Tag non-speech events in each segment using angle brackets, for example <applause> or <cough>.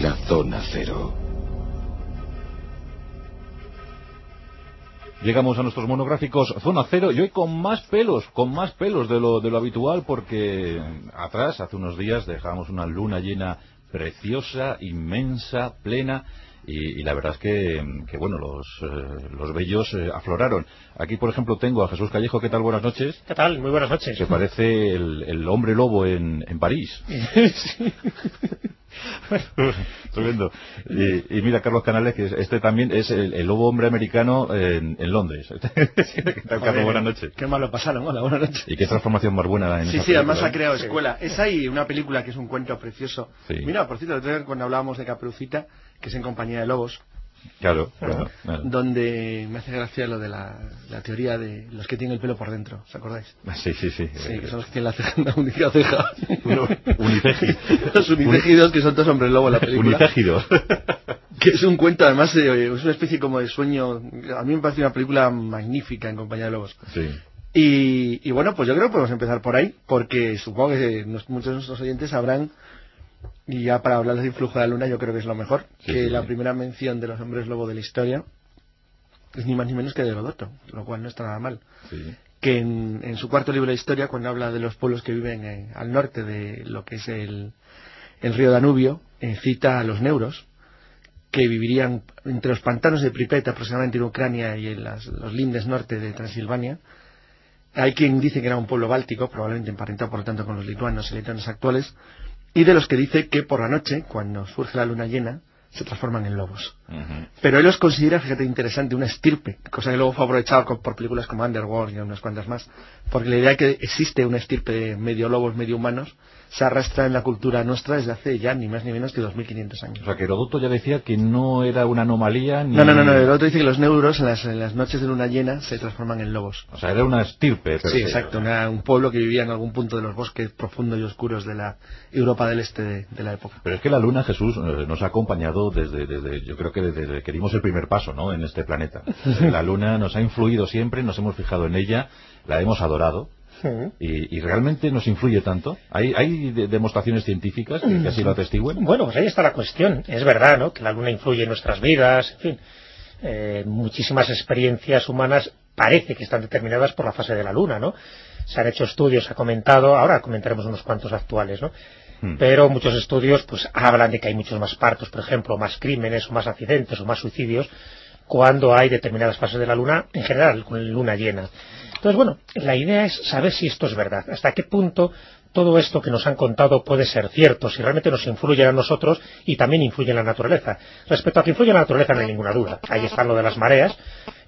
la zona cero. Llegamos a nuestros monográficos Zona Cero y hoy con más pelos, con más pelos de lo, de lo habitual porque atrás, hace unos días, dejamos una luna llena preciosa, inmensa, plena y, la verdad es que, bueno, los, eh, los bellos eh, afloraron. Aquí, por ejemplo, tengo a Jesús Callejo. ¿Qué tal? Buenas noches. ¿Qué tal? Muy buenas noches. Que parece el, hombre lobo en, en París. <laughs> sí. <laughs> Tremendo. Y, mira, Carlos Canales, que este también es el, lobo hombre americano en, Londres. <laughs> ¿Qué tal, Carlos? Buenas noches. Qué malo pasaron. Hola, buenas noches. Y qué transformación más buena en Sí, sí, además ha creado escuela. Es ahí una película que es un cuento precioso. Mira, por cierto, cuando hablábamos de Caperucita, que es en compañía de lobos, Claro, <laughs> Donde me hace gracia lo de la, teoría de los que tienen el pelo por dentro, ¿os acordáis? Ah, sí, sí, sí. Sí, que son los que tienen la, ceja, <laughs> única ceja. <laughs> los unitegidos, que son todos hombres lobo en la película. Unitégidos. que es un cuento, además, es una especie como de sueño. A mí me parece una película magnífica en compañía de lobos. Sí. Y, bueno, pues yo creo que podemos empezar por ahí, porque supongo que muchos de nuestros oyentes sabrán y ya para hablar del influjo de la luna yo creo que es lo mejor, que la primera mención de los hombres lobo de la historia es ni más ni menos que de Herodoto, lo cual no está nada mal. Que en, su cuarto libro de historia, cuando habla de los pueblos que viven eh, al norte de lo que es el, río Danubio, eh, cita a los neuros, que vivirían entre los pantanos de Pripet, aproximadamente en Ucrania, y en los lindes norte de Transilvania. Hay quien dice que era un pueblo báltico, probablemente emparentado por lo tanto con los lituanos y lituanos actuales, y de los que dice que por la noche, cuando surge la luna llena, se transforman en lobos. Pero él los considera, fíjate, interesante, una estirpe, cosa que luego fue aprovechado por películas como Underworld y unas cuantas más, porque la idea de que existe una estirpe de medio lobos, medio humanos, se arrastra en la cultura nuestra desde hace ya ni más ni menos que 2500 años. O sea, que Herodoto ya decía que no era una anomalía ni... No, no, no, no. Herodoto dice que los neuros en las, noches de luna llena se transforman en lobos. O sea, era una estirpe. sí, exacto, un pueblo que vivía en algún punto de los bosques profundos y oscuros de la Europa del Este de, la época. Pero es que la luna, Jesús, eh, nos ha acompañado desde, desde yo creo que desde que dimos el primer paso, ¿no?, en este planeta. la luna nos ha influido siempre, nos hemos fijado en ella, la hemos adorado, y, realmente nos influye tanto? ¿Hay, hay demostraciones científicas que, así lo atestiguen? Bueno, pues ahí está la cuestión. Es verdad, ¿no?, que la Luna influye en nuestras vidas, en fin. Eh, muchísimas experiencias humanas parece que están determinadas por la fase de la Luna, ¿no? Se han hecho estudios, se ha comentado, ahora comentaremos unos cuantos actuales, ¿no? Hmm. Pero muchos estudios pues hablan de que hay muchos más partos, por ejemplo, más crímenes o más accidentes o más suicidios cuando hay determinadas fases de la luna, en general con luna llena. Entonces, bueno, la idea es saber si esto es verdad, hasta qué punto todo esto que nos han contado puede ser cierto, si realmente nos influye a nosotros y también influye en la naturaleza. Respecto a que influye en la naturaleza no hay ninguna duda. Ahí están lo de las mareas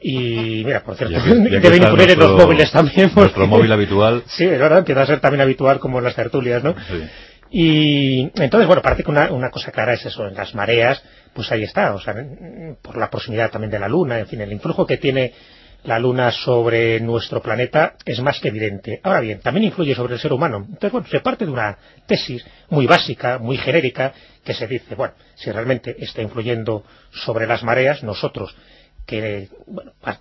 y, mira, por cierto, deben influir en los móviles también. Nuestro móvil habitual. Sí, es verdad, empieza a ser también habitual como en las tertulias, ¿no? Y entonces, bueno, parece que una, cosa clara es eso, en las mareas, pues ahí está, o sea, por la proximidad también de la Luna, en fin, el influjo que tiene la Luna sobre nuestro planeta es más que evidente. Ahora bien, también influye sobre el ser humano. Entonces, bueno, se parte de una tesis muy básica, muy genérica, que se dice, bueno, si realmente está influyendo sobre las mareas, nosotros, que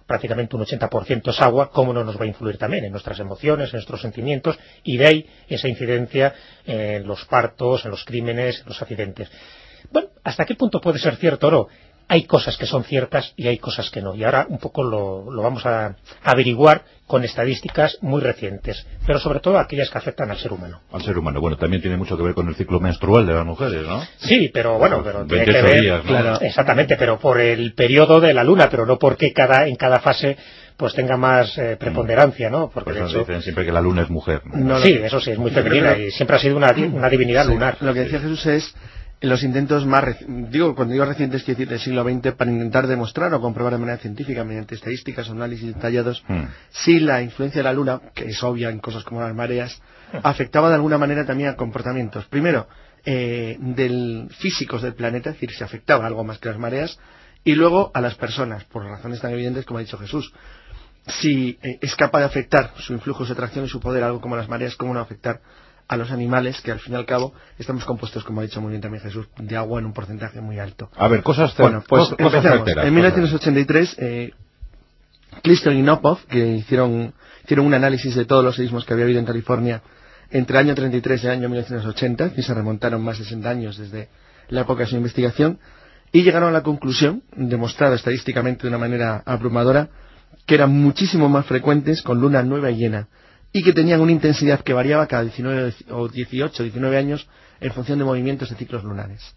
prácticamente un 80% es agua, ¿cómo no nos va a influir también en nuestras emociones, en nuestros sentimientos? Y de ahí esa incidencia en los partos, en los crímenes, en los accidentes. Bueno, ¿hasta qué punto puede ser cierto o no? Hay cosas que son ciertas y hay cosas que no. Y ahora un poco lo, vamos a averiguar con estadísticas muy recientes, pero sobre todo aquellas que afectan al ser humano. Al ser humano. Bueno, también tiene mucho que ver con el ciclo menstrual de las mujeres, ¿no? Sí, pero bueno, pero tiene que ver, claro, exactamente, pero por el periodo de la luna, pero no porque cada en cada fase pues tenga más eh, preponderancia, ¿no? Porque pues dicen siempre que la luna es mujer. sí, eso sí, es muy femenina y siempre ha sido una, una divinidad lunar. Lo que decía Jesús es en los intentos más, digo, cuando digo recientes, quiero decir del siglo XX, para intentar demostrar o comprobar de manera científica, mediante estadísticas o análisis detallados, hmm. si la influencia de la Luna, que es obvia en cosas como las mareas, afectaba de alguna manera también a comportamientos. Primero, eh, del físicos del planeta, es decir, si afectaba algo más que las mareas, y luego a las personas, por razones tan evidentes como ha dicho Jesús. Si eh, es capaz de afectar su influjo, su atracción y su poder, algo como las mareas, ¿cómo no afectar a los animales que al fin y al cabo estamos compuestos, como ha dicho muy bien también Jesús, de agua en un porcentaje muy alto. A ver, cosas Bueno, pues empecemos. en 1983, eh, y Nopov, que hicieron, hicieron un análisis de todos los sismos que había habido en California entre el año 33 y el año 1980, y se remontaron más de 60 años desde la época de su investigación, y llegaron a la conclusión, demostrada estadísticamente de una manera abrumadora, que eran muchísimo más frecuentes con luna nueva y llena, y que tenían una intensidad que variaba cada 19 o 18, 19 años en función de movimientos de ciclos lunares.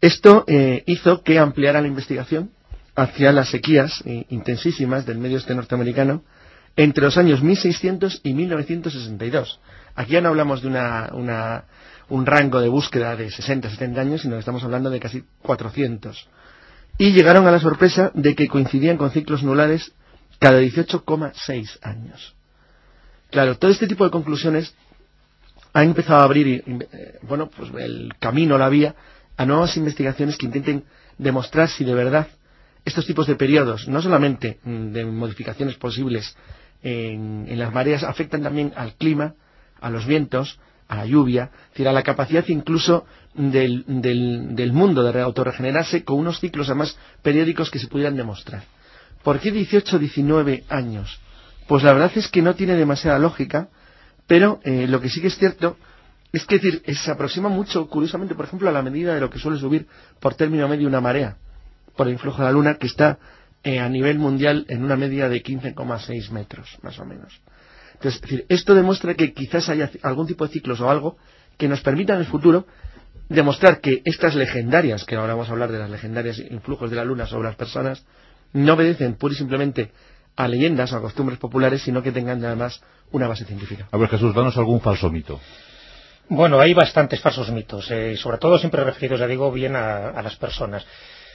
Esto eh, hizo que ampliara la investigación hacia las sequías eh, intensísimas del medio este norteamericano entre los años 1600 y 1962. Aquí ya no hablamos de un rango de búsqueda de 60, 70 años, sino que estamos hablando de casi 400. Y llegaron a la sorpresa de que coincidían con ciclos nulares cada 18,6 años. Claro, todo este tipo de conclusiones ha empezado a abrir, eh, bueno, pues el camino, la vía, a nuevas investigaciones que intenten demostrar si de verdad estos tipos de periodos, no solamente mm, de modificaciones posibles en, las mareas afectan también al clima, a los vientos, a la lluvia, es decir, a la capacidad incluso del, del, mundo de autorregenerarse con unos ciclos además periódicos que se pudieran demostrar. ¿Por qué 18 19 años? Pues la verdad es que no tiene demasiada lógica, pero eh, lo que sí que es cierto es que se aproxima mucho, curiosamente, por ejemplo, a la medida de lo que suele subir por término medio una marea, por el influjo de la Luna, que está eh, a nivel mundial en una media de 15,6 metros, más o menos. Entonces, es decir, esto demuestra que quizás haya algún tipo de ciclos o algo que nos permita en el futuro demostrar que estas legendarias, que ahora vamos a hablar de las legendarias influjos de la Luna sobre las personas, no obedecen pura y simplemente a leyendas o a costumbres populares, sino que tengan además una base científica. A ver, Jesús, danos algún falso mito. Bueno, hay bastantes falsos mitos, eh, sobre todo siempre referidos, ya digo, bien a las personas.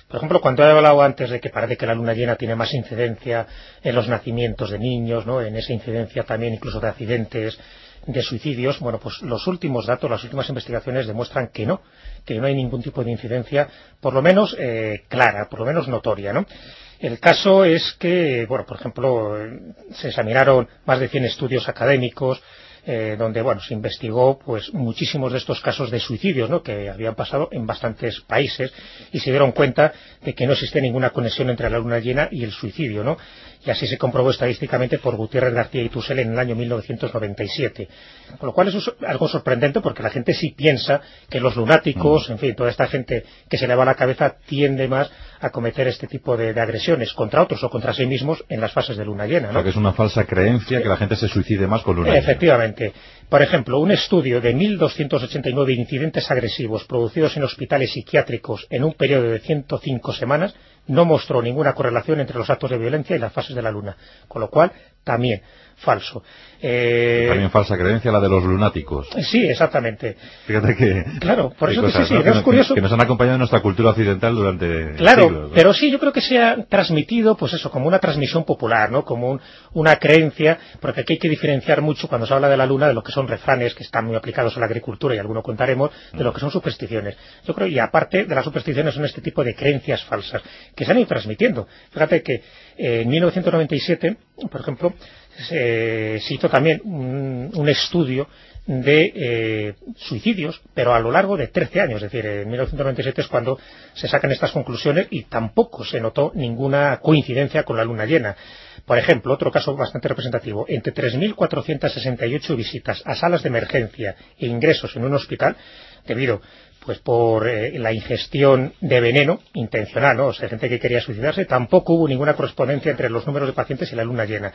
Por ejemplo, cuando he hablado antes de que parece que la luna llena tiene más incidencia en los nacimientos de niños, ¿no? en esa incidencia también incluso de accidentes, de suicidios, bueno, pues los últimos datos, las últimas investigaciones demuestran que no, que no hay ningún tipo de incidencia, por lo menos eh, clara, por lo menos notoria, ¿no? El caso es que, bueno, por ejemplo, se examinaron más de 100 estudios académicos eh, donde bueno se investigó pues muchísimos de estos casos de suicidios ¿no? que habían pasado en bastantes países y se dieron cuenta de que no existe ninguna conexión entre la luna llena y el suicidio ¿no? y así se comprobó estadísticamente por Gutiérrez García y Tusell en el año 1997 con lo cual es algo sorprendente porque la gente sí piensa que los lunáticos, mm. en fin, toda esta gente que se le va la cabeza tiende más a cometer este tipo de, agresiones contra otros o contra sí mismos en las fases de luna llena. ¿no? O sea, que es una falsa creencia que la gente se suicide más con luna llena. Efectivamente. Por ejemplo, un estudio de 1.289 incidentes agresivos producidos en hospitales psiquiátricos en un periodo de 105 semanas no mostró ninguna correlación entre los actos de violencia y las fases de la luna. Con lo cual, también falso. Eh, También falsa creencia la de los lunáticos. Sí, exactamente. Fíjate que... Claro, por eso sí, sí, es curioso. Que nos han acompañado en nuestra cultura occidental durante Claro, pero sí, yo creo que se ha transmitido, pues eso, como una transmisión popular, ¿no? Como una creencia, porque aquí hay que diferenciar mucho cuando se habla de la luna de lo que son refranes que están muy aplicados a la agricultura y alguno contaremos, de lo que son supersticiones. Yo creo, y aparte de las supersticiones son este tipo de creencias falsas que se han ido transmitiendo. Fíjate que eh, en 1997, por ejemplo, se, hizo también un, estudio de eh, suicidios, pero a lo largo de 13 años, es decir, en 1997 es cuando se sacan estas conclusiones y tampoco se notó ninguna coincidencia con la luna llena. Por ejemplo, otro caso bastante representativo, entre 3.468 visitas a salas de emergencia e ingresos en un hospital, debido pues por eh, la ingestión de veneno intencional, ¿no? o sea, gente que quería suicidarse, tampoco hubo ninguna correspondencia entre los números de pacientes y la luna llena.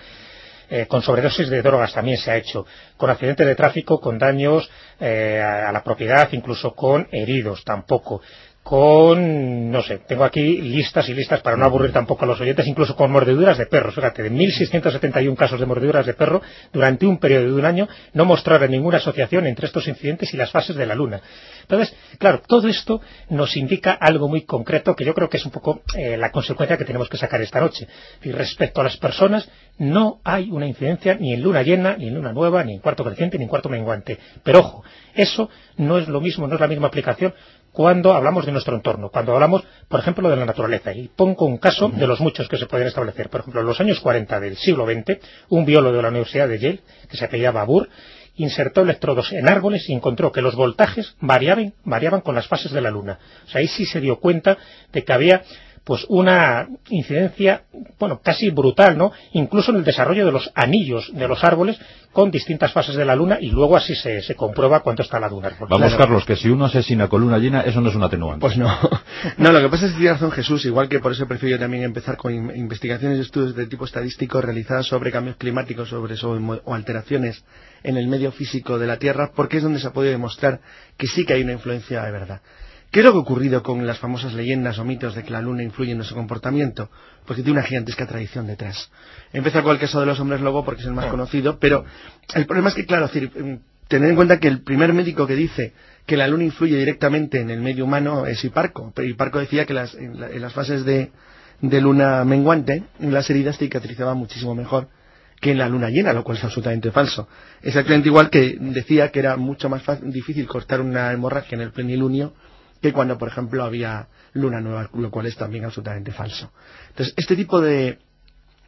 Eh, con sobredosis de drogas también se ha hecho, con accidentes de tráfico, con daños eh, a la propiedad, incluso con heridos tampoco con, no sé, tengo aquí listas y listas para no aburrir tampoco a los oyentes, incluso con mordeduras de perro. Fíjate, de 1.671 casos de mordeduras de perro durante un periodo de un año no mostraron ninguna asociación entre estos incidentes y las fases de la Luna. Entonces, claro, todo esto nos indica algo muy concreto que yo creo que es un poco eh, la consecuencia que tenemos que sacar esta noche. Y respecto a las personas, no hay una incidencia ni en luna llena, ni en luna nueva, ni en cuarto creciente, ni en cuarto menguante. Pero ojo, eso no es lo mismo, no es la misma aplicación cuando hablamos de nuestro entorno, cuando hablamos, por ejemplo, de la naturaleza. Y pongo un caso de los muchos que se pueden establecer. Por ejemplo, en los años 40 del siglo XX, un biólogo de la Universidad de Yale, que se apellidaba Burr, insertó electrodos en árboles y encontró que los voltajes variaban, variaban con las fases de la Luna. O sea, ahí sí se dio cuenta de que había pues una incidencia, bueno, casi brutal, ¿no? Incluso en el desarrollo de los anillos de los árboles con distintas fases de la luna y luego así se, se comprueba cuánto está la luna. Vamos, Carlos, que si uno asesina con luna llena, eso no es un atenuante. Pues no. <laughs> No, lo que pasa es que tiene razón Jesús, igual que por eso prefiero también empezar con investigaciones y estudios de tipo estadístico realizadas sobre cambios climáticos sobre, sobre, o alteraciones en el medio físico de la Tierra, porque es donde se ha podido demostrar que sí que hay una influencia de verdad. ¿Qué es lo que ha ocurrido con las famosas leyendas o mitos de que la luna influye en nuestro comportamiento? Porque tiene una gigantesca tradición detrás. Empieza con el caso de los hombres lobo porque es el más conocido, pero el problema es que, claro, mm, tener en cuenta que el primer médico que dice que la luna influye directamente en el medio humano es Hiparco. Pero Hiparco decía que las, en, las fases de, luna menguante las heridas cicatrizaban muchísimo mejor que en la luna llena, lo cual es absolutamente falso. Exactamente igual que decía que era mucho más difícil cortar una hemorragia en el plenilunio que cuando, por ejemplo, había luna nueva, lo cual es también absolutamente falso. Entonces, este tipo de,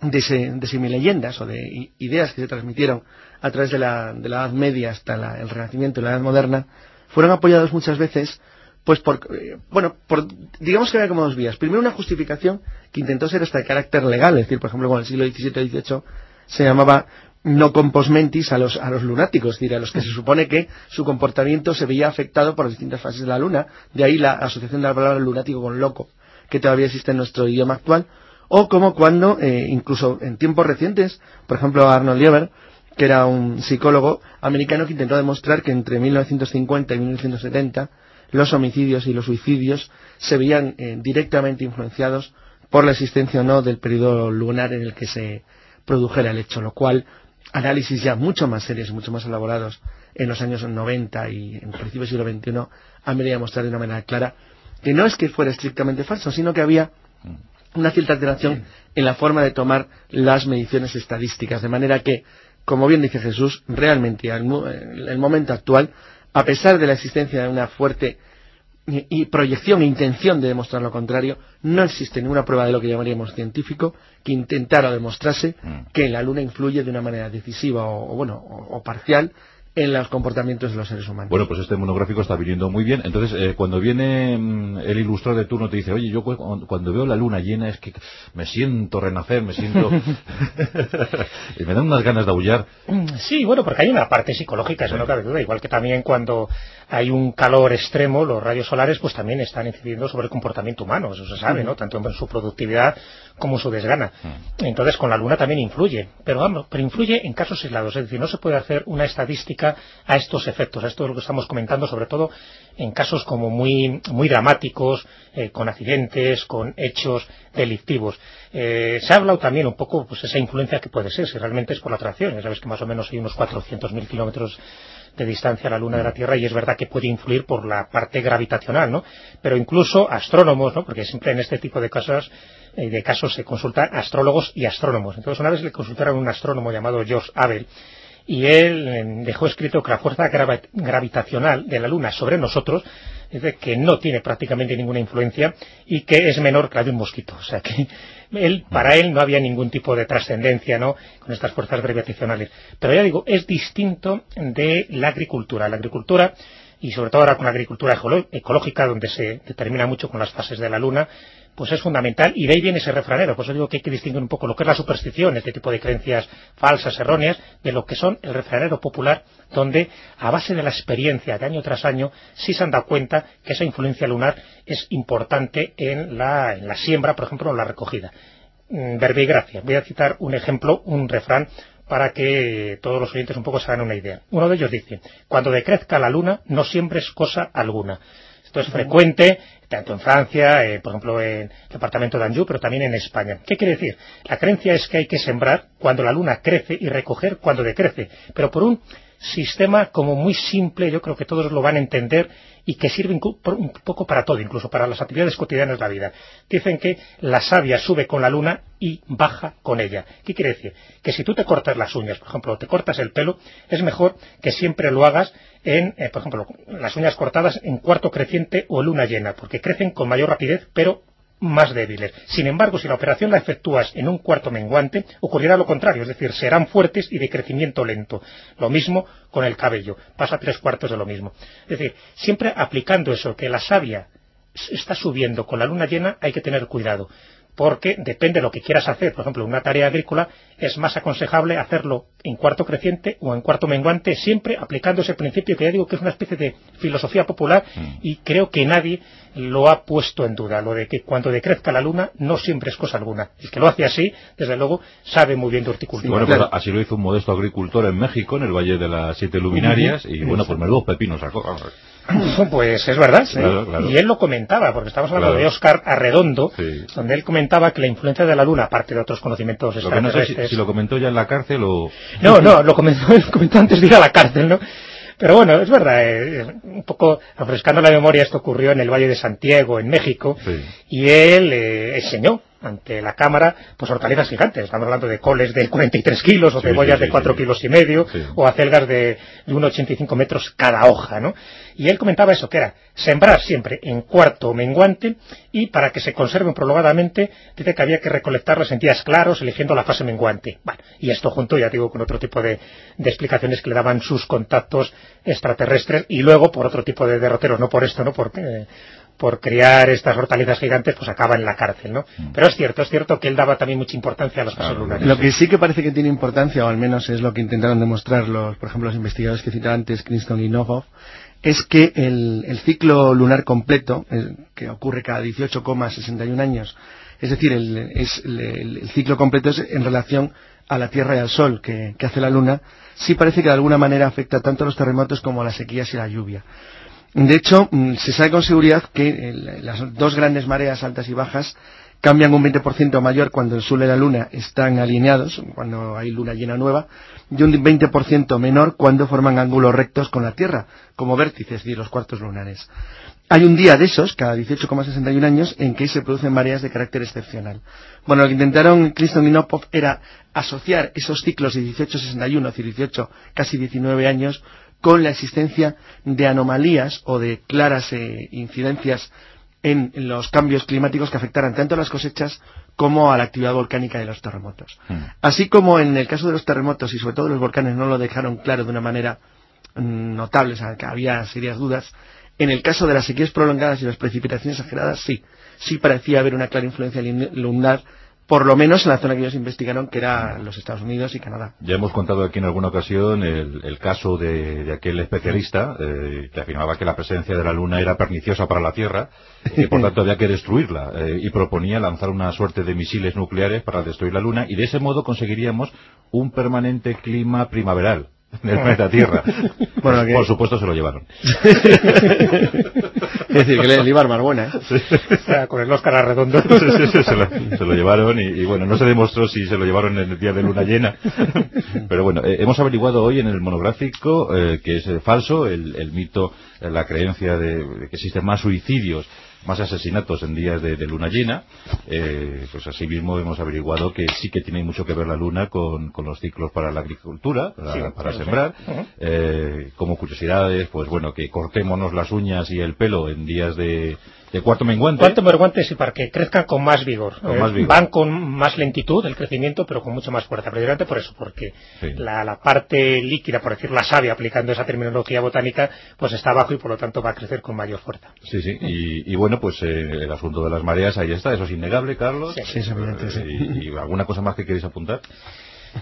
de, de leyendas o de ideas que se transmitieron a través de la, de la Edad Media hasta el Renacimiento y la Edad Moderna fueron apoyados muchas veces pues por, eh, bueno, por, digamos que había como dos vías. Primero una justificación que intentó ser hasta de carácter legal, es decir, por ejemplo, en el siglo XVII y XVIII se llamaba no composmentis a los, a los lunáticos, es a los que se supone que su comportamiento se veía afectado por las distintas fases de la luna, de ahí la asociación de la palabra lunático con loco, que todavía existe en nuestro idioma actual, o como cuando, eh, incluso en tiempos recientes, por ejemplo Arnold Lieber, que era un psicólogo americano que intentó demostrar que entre 1950 y 1970 los homicidios y los suicidios se veían eh, directamente influenciados por la existencia o no del periodo lunar en el que se produjera el hecho, lo cual análisis ya mucho más serios, mucho más elaborados en los años 90 y en principio del siglo XXI han venido a mostrar de una manera clara que no es que fuera estrictamente falso, sino que había una cierta alteración en la forma de tomar las mediciones estadísticas, de manera que, como bien dice Jesús, realmente en el momento actual, a pesar de la existencia de una fuerte y proyección e intención de demostrar lo contrario, no existe ninguna prueba de lo que llamaríamos científico que intentara demostrase mm. que la Luna influye de una manera decisiva o, bueno o parcial en los comportamientos de los seres humanos. Bueno, pues este monográfico está viniendo muy bien. Entonces, eh, cuando viene mm, el ilustrador de turno te dice, oye, yo cuando veo la luna llena es que me siento renacer, me siento... <laughs> <laughs> y me dan unas ganas de aullar. Sí, bueno, porque hay una parte psicológica, eso no cabe duda. Igual que también cuando hay un calor extremo, los rayos solares pues también están incidiendo sobre el comportamiento humano, eso se sabe, ¿no? Tanto en su productividad como en su desgana. Entonces, con la luna también influye. Pero vamos, pero influye en casos aislados. Es decir, no se puede hacer una estadística a estos efectos, a esto de lo que estamos comentando, sobre todo en casos como muy, muy dramáticos, eh, con accidentes, con hechos delictivos. Eh, se ha hablado también un poco pues esa influencia que puede ser, si realmente es por la atracción. Ya sabes que más o menos hay unos 400.000 kilómetros de distancia a la Luna de la Tierra y es verdad que puede influir por la parte gravitacional, ¿no? Pero incluso astrónomos, ¿no? Porque siempre en este tipo de casos, eh, de casos se consultan astrólogos y astrónomos. Entonces una vez le consultaron a un astrónomo llamado George Abel y él em, dejó escrito que la fuerza gravitacional de la Luna sobre nosotros de que no tiene prácticamente ninguna influencia y que es menor que la de un mosquito. O sea que él, para él no había ningún tipo de trascendencia ¿no? con estas fuerzas gravitacionales. Pero ya digo, es distinto de la agricultura. La agricultura y sobre todo ahora con la agricultura ecológica, donde se determina mucho con las fases de la luna, pues es fundamental y de ahí viene ese refranero. Por eso digo que hay que distinguir un poco lo que es la superstición, este tipo de creencias falsas, erróneas, de lo que son el refranero popular, donde a base de la experiencia de año tras año sí se han dado cuenta que esa influencia lunar es importante en la, en la siembra, por ejemplo, en la recogida. Mm, verbe y gracia. Voy a citar un ejemplo, un refrán para que todos los oyentes un poco se hagan una idea. Uno de ellos dice, cuando decrezca la luna no siembres cosa alguna. Esto es frecuente tanto en Francia, eh, por ejemplo en el departamento de Anjou, pero también en España. ¿Qué quiere decir? La creencia es que hay que sembrar cuando la luna crece y recoger cuando decrece, pero por un sistema como muy simple, yo creo que todos lo van a entender y que sirve un poco para todo, incluso para las actividades cotidianas de la vida. Dicen que la savia sube con la luna y baja con ella. ¿Qué quiere decir? Que si tú te cortas las uñas, por ejemplo, te cortas el pelo, es mejor que siempre lo hagas en, eh, por ejemplo, las uñas cortadas en cuarto creciente o luna llena, porque crecen con mayor rapidez, pero más débiles. Sin embargo, si la operación la efectúas en un cuarto menguante, ocurrirá lo contrario, es decir, serán fuertes y de crecimiento lento. Lo mismo con el cabello, pasa tres cuartos de lo mismo. Es decir, siempre aplicando eso, que la savia está subiendo con la luna llena, hay que tener cuidado porque depende de lo que quieras hacer. Por ejemplo, una tarea agrícola es más aconsejable hacerlo en cuarto creciente o en cuarto menguante, siempre aplicando ese principio que ya digo que es una especie de filosofía popular mm. y creo que nadie lo ha puesto en duda, lo de que cuando decrezca la luna no siempre es cosa alguna. El que lo hace así, desde luego, sabe muy bien de horticultura. bueno, pues así lo hizo un modesto agricultor en México, en el Valle de las Siete Luminarias, y bueno, pues dos pepinos sacó. Pues es verdad. Y él lo comentaba, porque estamos hablando de Oscar Arredondo, donde él comentaba que la influencia de la Luna, aparte de otros conocimientos lo si, lo comentó ya en la cárcel o... No, no, lo comentó, <laughs> comentó antes de ir a la cárcel, ¿no? Pero bueno, es verdad, eh, un poco refrescando la memoria, esto ocurrió en el Valle de Santiago, en México, y él eh, enseñó ante la cámara, pues hortalizas gigantes. Estamos hablando de coles de 43 kilos, o cebollas de 4 kilos y medio, o acelgas de, de 1,85 metros cada hoja, ¿no? Y él comentaba eso, que era sembrar siempre en cuarto menguante y para que se conserven prolongadamente, dice que había que recolectarlas en días claros, eligiendo la fase menguante. Bueno, y esto junto, ya digo, con otro tipo de, de explicaciones que le daban sus contactos extraterrestres y luego por otro tipo de derroteros, no por esto, ¿no? Porque, por criar estas hortalizas gigantes, pues acaba en la cárcel, ¿no? Mm. Pero es cierto, es cierto que él daba también mucha importancia a los casos lunares. Lo que sí que parece que tiene importancia, o al menos es lo que intentaron demostrar los, por ejemplo, los investigadores que citaba antes, Kingston y Novov, es que el, ciclo lunar completo, que ocurre cada 18,61 años, es decir, el, ciclo completo es en relación a la Tierra y al Sol que, que hace la Luna, sí parece que de alguna manera afecta tanto a los terremotos como a las sequías y la lluvia. De hecho, mm, se sabe con seguridad que las dos grandes mareas altas y bajas cambian un 20% mayor cuando el Sol y la Luna están alineados, cuando hay luna llena nueva, y un 20% menor cuando forman ángulos rectos con la Tierra, como vértices, y los cuartos lunares. Hay un día de esos, cada 18,61 años, en que se producen mareas de carácter excepcional. Bueno, lo que intentaron Clinton y Nopov era asociar esos ciclos de 1861 y 18, casi 19 años, con la existencia de anomalías o de claras eh, incidencias en, los cambios climáticos que afectaran tanto a las cosechas como a la actividad volcánica de los terremotos. Mm. Así como en el caso de los terremotos y sobre todo los volcanes no lo dejaron claro de una manera mm, notable, o sea, que había serias dudas, en el caso de las sequías prolongadas y las precipitaciones exageradas, sí, sí parecía haber una clara influencia lunar por lo menos en la zona que ellos investigaron, que era los Estados Unidos y Canadá. Ya hemos contado aquí en alguna ocasión el, caso de, aquel especialista eh, que afirmaba que la presencia de la Luna era perniciosa para la Tierra y que por <laughs> tanto había que destruirla eh, y proponía lanzar una suerte de misiles nucleares para destruir la Luna y de ese modo conseguiríamos un permanente clima primaveral del planeta Tierra. <laughs> bueno. Por supuesto se lo llevaron. <laughs> es decir, que le, iba a armar buena, ¿eh? con el Oscar redondo. se, lo, llevaron y, bueno, no se demostró si se lo llevaron en el día de luna llena. <laughs> Pero bueno, eh, hemos averiguado hoy en el monográfico eh, que es falso el, mito, la creencia de que existen más suicidios más asesinatos en días de, luna llena, eh, pues así mismo hemos averiguado que sí que tiene mucho que ver la luna con, los ciclos para la agricultura, para, sembrar. Eh, como curiosidades, pues bueno, que cortémonos las uñas y el pelo en días de, de cuarto menguante. Cuarto menguante sí, para que crezcan con más vigor. Eh, van con más lentitud el crecimiento, pero con mucho más fuerza. Precisamente por eso, porque la, parte líquida, por decir la savia, aplicando esa terminología botánica, pues está abajo y por lo tanto va a crecer con mayor fuerza. Sí, sí. Y, bueno, pues eh, el asunto de las mareas, ahí está. Eso es innegable, Carlos. Sí, sí, ¿Y, ¿Y alguna cosa más que queréis apuntar?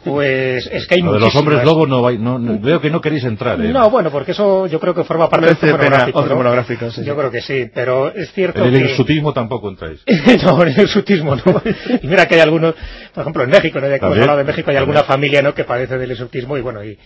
Pues es que hay de los hombres lobo no, no, veo que no queréis entrar. ¿eh? No, bueno, porque eso yo creo que forma parte del monográfico. Yo creo que sí, pero es cierto en el exotismo tampoco entráis. <laughs> no, en el exotismo no. y mira que hay algunos, por ejemplo en México, ¿no? Ya que hemos hablado de México, hay alguna familia ¿no? que padece del exotismo y bueno, y,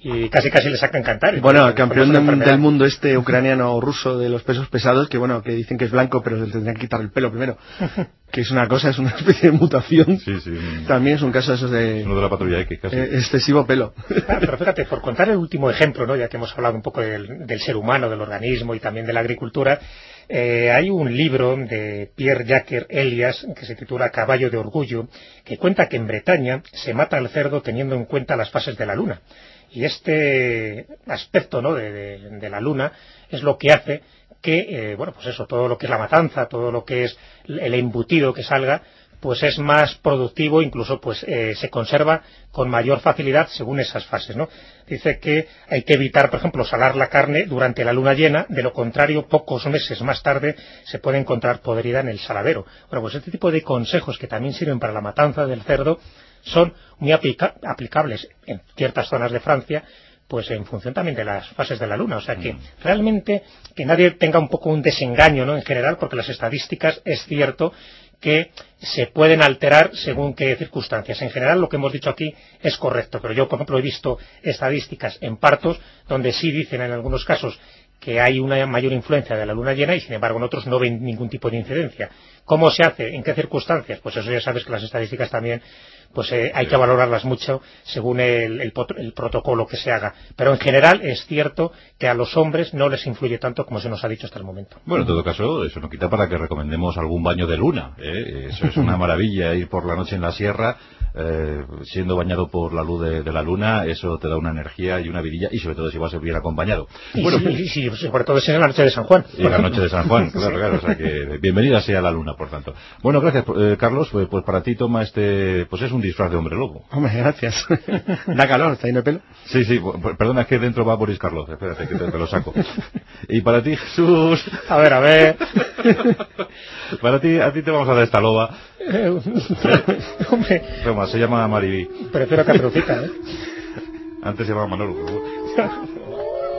y casi casi le sacan cantar. Bueno, el campeón del mundo este ucraniano o ruso de los pesos pesados, que bueno, que dicen que es blanco, pero le tendrían que quitar el pelo primero. <laughs> que es una cosa, es una <laughs> especie de mutación. Sí, sí. También es un caso de esos de... Uno de la patrulla X, casi. Eh, excesivo pelo. pero fíjate, por contar el último ejemplo, ¿no? ya que hemos hablado un poco del, ser humano, del organismo y también de la agricultura, eh, hay un libro de Pierre Jacques Elias que se titula Caballo de Orgullo, que cuenta que en Bretaña se mata al cerdo teniendo en cuenta las fases de la luna. Y este aspecto ¿no? de la luna es lo que hace que, eh, bueno, pues eso, todo lo que es la matanza, todo lo que es el embutido que salga, pues es más productivo, incluso pues eh, se conserva con mayor facilidad según esas fases, ¿no? Dice que hay que evitar, por ejemplo, salar la carne durante la luna llena, de lo contrario, pocos meses más tarde se puede encontrar podrida en el saladero. Bueno, pues este tipo de consejos que también sirven para la matanza del cerdo son muy aplicables en ciertas zonas de Francia pues en función también de las fases de la luna. O sea que mm. realmente que nadie tenga un poco un desengaño ¿no? en general, porque las estadísticas es cierto que se pueden alterar según qué circunstancias. En general, lo que hemos dicho aquí es correcto, pero yo, por ejemplo, he visto estadísticas en partos donde sí dicen en algunos casos que hay una mayor influencia de la luna llena y, sin embargo, en otros no ven ningún tipo de incidencia. ¿Cómo se hace? ¿En qué circunstancias? Pues eso ya sabes que las estadísticas también pues eh, hay que valorarlas mucho según el, protocolo que se haga. Pero en general es cierto que a los hombres no les influye tanto como se nos ha dicho hasta el momento. Bueno, en todo caso, eso no quita para que recomendemos algún baño de luna. ¿eh? Eso es una <laughs> maravilla, ir por la noche en la sierra, eh, siendo bañado por la luz de, la luna, eso te da una energía y una vidilla, y sobre todo si vas a bien acompañado. Y bueno, sí, sobre todo si es en la noche de San Juan. En la noche de San Juan, <laughs> claro, claro. O sea que bienvenida sea la luna, por tanto. Bueno, gracias, Carlos. Pues, pues, para ti toma este, pues es un disfraz de hombre lobo. Hombre, gracias. <laughs> da calor, está ahí el pelo. Sí, sí, perdona, es que dentro va Boris Carlos, espérate que te, lo saco. y para ti, Jesús... A ver, a ver... <laughs> para ti, a ti te vamos a dar esta loba. Hombre... se llama Mariví. Prefiero Catrucita, ¿eh? Antes se llamaba Manolo. <laughs>